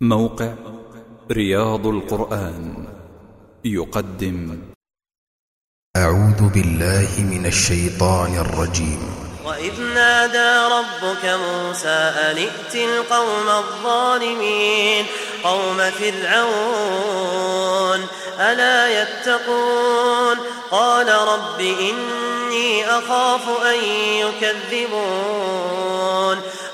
موقع رياض القرآن يقدم. أعوذ بالله من الشيطان الرجيم. وإذ نادى ربك موسى أن ائت القوم الظالمين قوم فرعون ألا يتقون؟ قال رب إني أخاف أن يكذبون.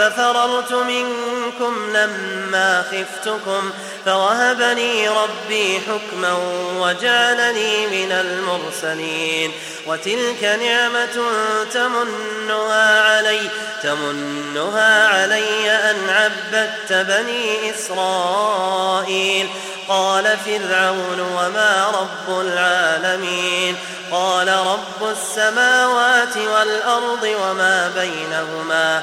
ففررت منكم لما خفتكم فوهبني ربي حكما وجعلني من المرسلين وتلك نعمة تمنها علي تمنها علي أن عبدت بني إسرائيل قال فرعون وما رب العالمين قال رب السماوات والأرض وما بينهما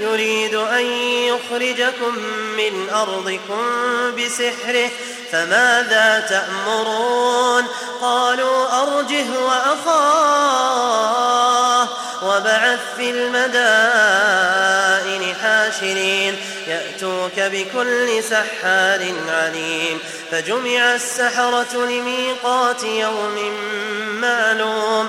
يريد أن يخرجكم من أرضكم بسحره فماذا تأمرون؟ قالوا أرجه وأخاه وبعث في المدائن حاشرين يأتوك بكل سحار عليم فجمع السحرة لميقات يوم معلوم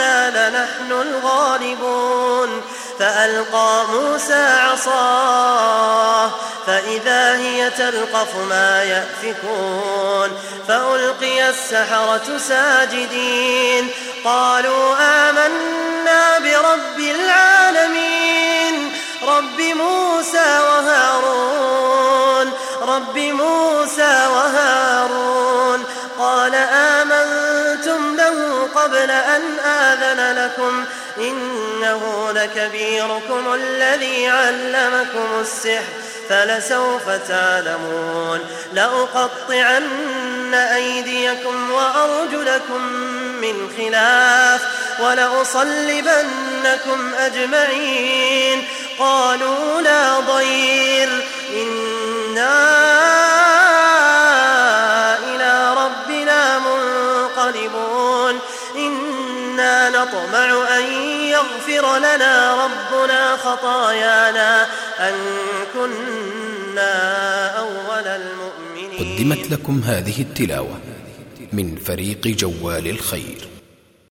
إنا لنحن الغالبون. فألقى موسى عصاه فإذا هي تلقف ما يأفكون. فألقي السحرة ساجدين. قالوا آمنا برب العالمين. رب موسى وهارون. رب موسى وهارون قبل أن آذن لكم إنه لكبيركم الذي علمكم السحر فلسوف تعلمون. لأقطعن أيديكم وأرجلكم من خلاف ولأصلبنكم أجمعين. قالوا لا ضير. نطمع أن يغفر لنا ربنا خطايانا أن كنا أول المؤمنين. قدمت لكم هذه التلاوة من فريق جوال الخير.